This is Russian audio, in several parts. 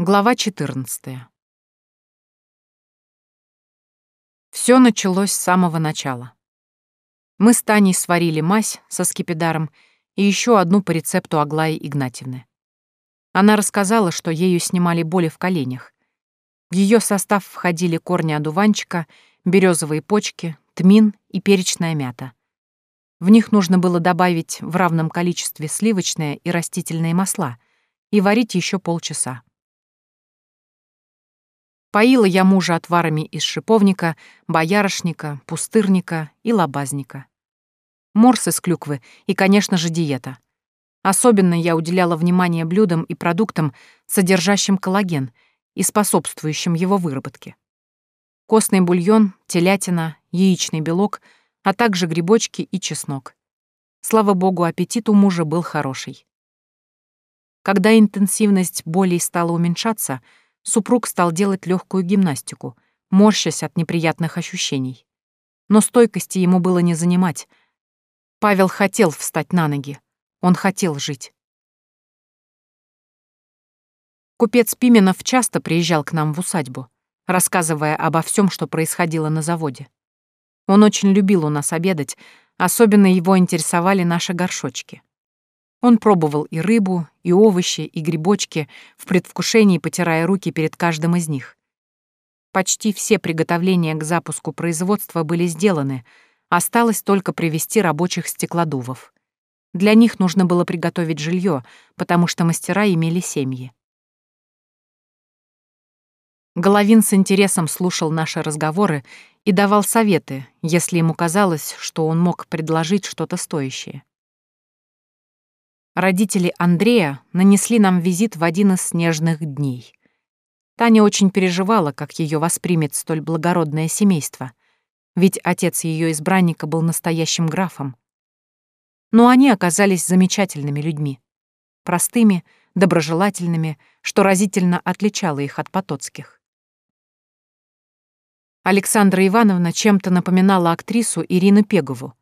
Глава 14. Все началось с самого начала. Мы с Таней сварили мазь со скипидаром и еще одну по рецепту Аглаи Игнатьевны. Она рассказала, что ею снимали боли в коленях. В ее состав входили корни одуванчика, березовые почки, тмин и перечная мята. В них нужно было добавить в равном количестве сливочное и растительные масла и варить еще полчаса. Поила я мужа отварами из шиповника, боярышника, пустырника и лобазника. Морс из клюквы и, конечно же, диета. Особенно я уделяла внимание блюдам и продуктам, содержащим коллаген и способствующим его выработке. Костный бульон, телятина, яичный белок, а также грибочки и чеснок. Слава богу, аппетит у мужа был хороший. Когда интенсивность болей стала уменьшаться — супруг стал делать легкую гимнастику, морщась от неприятных ощущений. Но стойкости ему было не занимать. Павел хотел встать на ноги. Он хотел жить. Купец Пименов часто приезжал к нам в усадьбу, рассказывая обо всем, что происходило на заводе. Он очень любил у нас обедать, особенно его интересовали наши горшочки. Он пробовал и рыбу, и овощи, и грибочки, в предвкушении потирая руки перед каждым из них. Почти все приготовления к запуску производства были сделаны, осталось только привести рабочих стеклодувов. Для них нужно было приготовить жилье, потому что мастера имели семьи. Головин с интересом слушал наши разговоры и давал советы, если ему казалось, что он мог предложить что-то стоящее. Родители Андрея нанесли нам визит в один из снежных дней. Таня очень переживала, как ее воспримет столь благородное семейство, ведь отец ее избранника был настоящим графом. Но они оказались замечательными людьми, простыми, доброжелательными, что разительно отличало их от потоцких. Александра Ивановна чем-то напоминала актрису Ирину Пегову.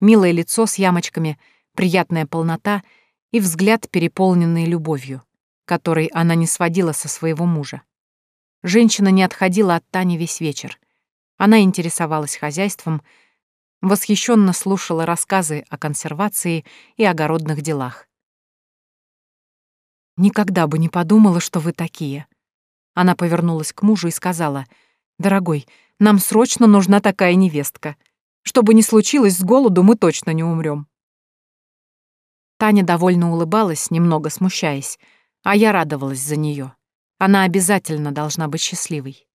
Милое лицо с ямочками, приятная полнота — и взгляд, переполненный любовью, который она не сводила со своего мужа. Женщина не отходила от Тани весь вечер. Она интересовалась хозяйством, восхищенно слушала рассказы о консервации и огородных делах. «Никогда бы не подумала, что вы такие». Она повернулась к мужу и сказала, «Дорогой, нам срочно нужна такая невестка. Что бы ни случилось с голоду, мы точно не умрем. Таня довольно улыбалась, немного смущаясь, а я радовалась за нее. Она обязательно должна быть счастливой.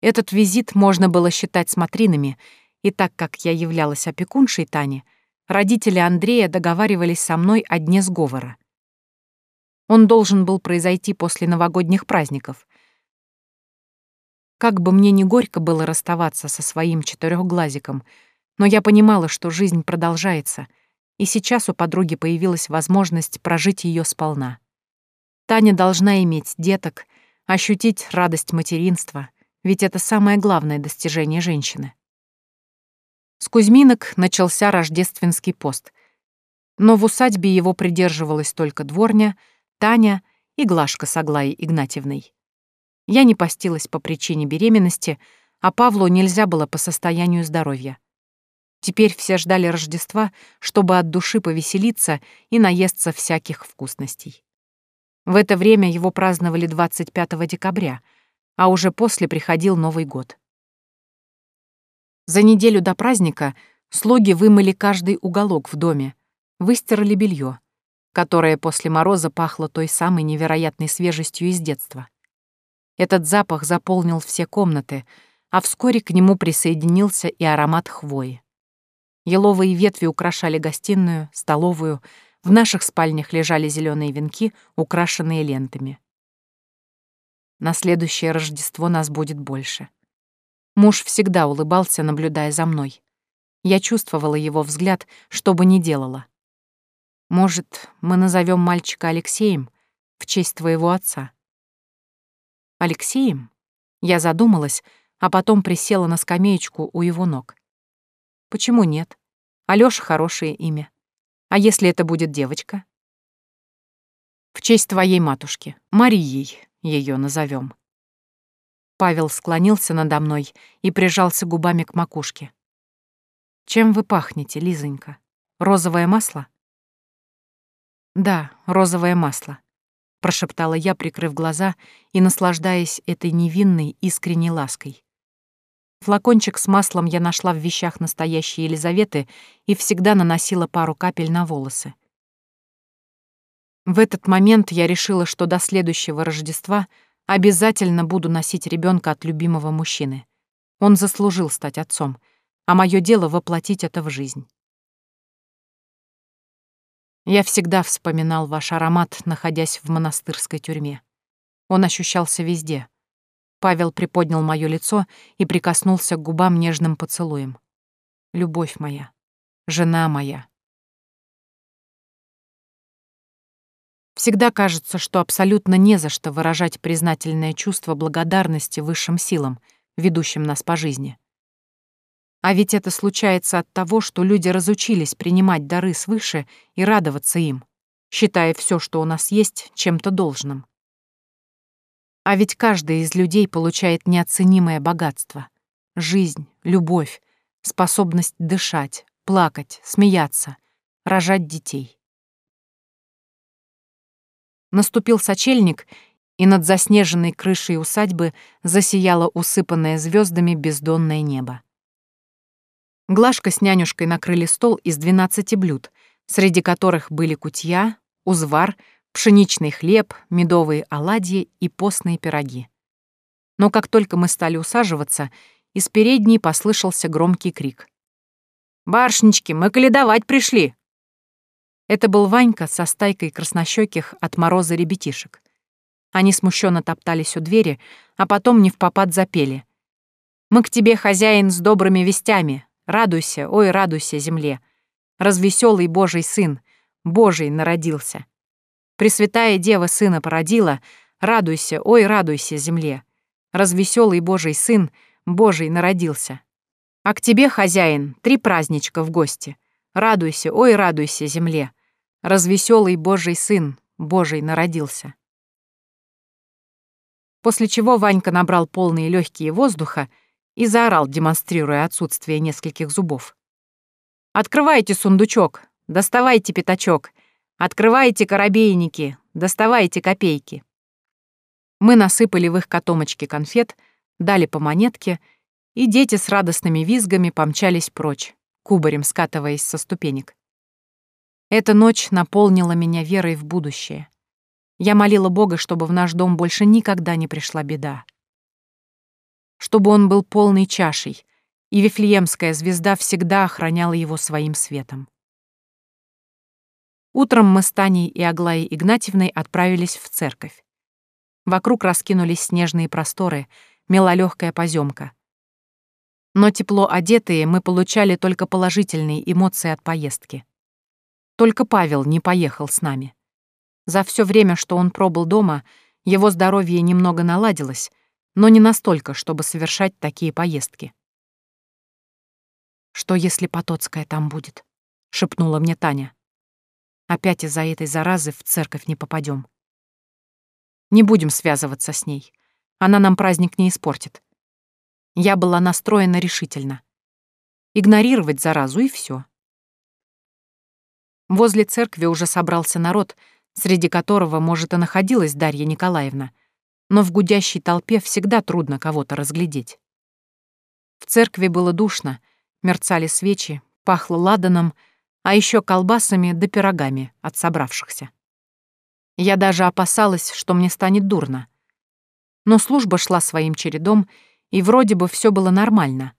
Этот визит можно было считать смотринами, и так как я являлась опекуншей Тани, родители Андрея договаривались со мной о дне сговора. Он должен был произойти после новогодних праздников. Как бы мне ни горько было расставаться со своим четырехглазиком, но я понимала, что жизнь продолжается — и сейчас у подруги появилась возможность прожить ее сполна. Таня должна иметь деток, ощутить радость материнства, ведь это самое главное достижение женщины. С Кузьминок начался рождественский пост, но в усадьбе его придерживалась только дворня, Таня и Глашка с Аглаей Игнатьевной. Я не постилась по причине беременности, а Павлу нельзя было по состоянию здоровья. Теперь все ждали Рождества, чтобы от души повеселиться и наесться всяких вкусностей. В это время его праздновали 25 декабря, а уже после приходил Новый год. За неделю до праздника слуги вымыли каждый уголок в доме, выстирали белье, которое после мороза пахло той самой невероятной свежестью из детства. Этот запах заполнил все комнаты, а вскоре к нему присоединился и аромат хвои. Еловые ветви украшали гостиную, столовую, в наших спальнях лежали зеленые венки, украшенные лентами. На следующее Рождество нас будет больше. Муж всегда улыбался, наблюдая за мной. Я чувствовала его взгляд, что бы ни делала. Может, мы назовем мальчика Алексеем в честь твоего отца? Алексеем? Я задумалась, а потом присела на скамеечку у его ног. Почему нет? Алёша хорошее имя. А если это будет девочка? В честь твоей матушки, Марией ее назовем. Павел склонился надо мной и прижался губами к макушке. «Чем вы пахнете, Лизонька? Розовое масло?» «Да, розовое масло», — прошептала я, прикрыв глаза и наслаждаясь этой невинной, искренней лаской. Флакончик с маслом я нашла в вещах настоящей Елизаветы и всегда наносила пару капель на волосы. В этот момент я решила, что до следующего Рождества обязательно буду носить ребенка от любимого мужчины. Он заслужил стать отцом, а мое дело воплотить это в жизнь. Я всегда вспоминал ваш аромат, находясь в монастырской тюрьме. Он ощущался везде. Павел приподнял мое лицо и прикоснулся к губам нежным поцелуем. Любовь моя, жена моя. Всегда кажется, что абсолютно не за что выражать признательное чувство благодарности высшим силам, ведущим нас по жизни. А ведь это случается от того, что люди разучились принимать дары свыше и радоваться им, считая все, что у нас есть, чем-то должным. А ведь каждый из людей получает неоценимое богатство — жизнь, любовь, способность дышать, плакать, смеяться, рожать детей. Наступил сочельник, и над заснеженной крышей усадьбы засияло усыпанное звездами бездонное небо. Глашка с нянюшкой накрыли стол из двенадцати блюд, среди которых были кутья, узвар, пшеничный хлеб, медовые оладьи и постные пироги. Но как только мы стали усаживаться, из передней послышался громкий крик. «Баршнички, мы каледовать пришли!» Это был Ванька со стайкой краснощеких от мороза ребятишек. Они смущенно топтались у двери, а потом не в попад запели. «Мы к тебе, хозяин, с добрыми вестями, Радуйся, ой, радуйся, земле. Развеселый Божий сын, Божий народился. Пресвятая Дева сына породила, радуйся, ой, радуйся, земле. Развеселый Божий сын, Божий народился. А к тебе, хозяин, три праздничка в гости. Радуйся, ой, радуйся, земле. Развеселый Божий сын, Божий народился. После чего Ванька набрал полные легкие воздуха и заорал, демонстрируя отсутствие нескольких зубов. «Открывайте сундучок! Доставайте пятачок! Открывайте коробейники! Доставайте копейки!» Мы насыпали в их котомочки конфет, дали по монетке, и дети с радостными визгами помчались прочь, кубарем скатываясь со ступенек. Эта ночь наполнила меня верой в будущее. Я молила Бога, чтобы в наш дом больше никогда не пришла беда чтобы он был полной чашей, и Вифлеемская звезда всегда охраняла его своим светом. Утром мы с Таней и Аглаей Игнатьевной отправились в церковь. Вокруг раскинулись снежные просторы, мела легкая поземка. Но тепло одетые мы получали только положительные эмоции от поездки. Только Павел не поехал с нами. За все время, что он пробыл дома, его здоровье немного наладилось, но не настолько, чтобы совершать такие поездки. «Что, если Потоцкая там будет?» — шепнула мне Таня. «Опять из-за этой заразы в церковь не попадем. Не будем связываться с ней. Она нам праздник не испортит. Я была настроена решительно. Игнорировать заразу и все. Возле церкви уже собрался народ, среди которого, может, и находилась Дарья Николаевна, но в гудящей толпе всегда трудно кого-то разглядеть. В церкви было душно, мерцали свечи, пахло ладаном, а еще колбасами да пирогами от собравшихся. Я даже опасалась, что мне станет дурно. Но служба шла своим чередом, и вроде бы все было нормально.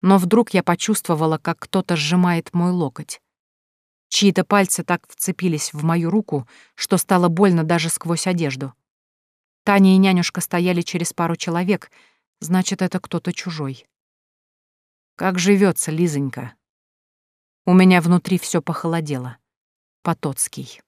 Но вдруг я почувствовала, как кто-то сжимает мой локоть. Чьи-то пальцы так вцепились в мою руку, что стало больно даже сквозь одежду. Таня и нянюшка стояли через пару человек, значит, это кто-то чужой. Как живется, Лизонька? У меня внутри все похолодело. Потоцкий.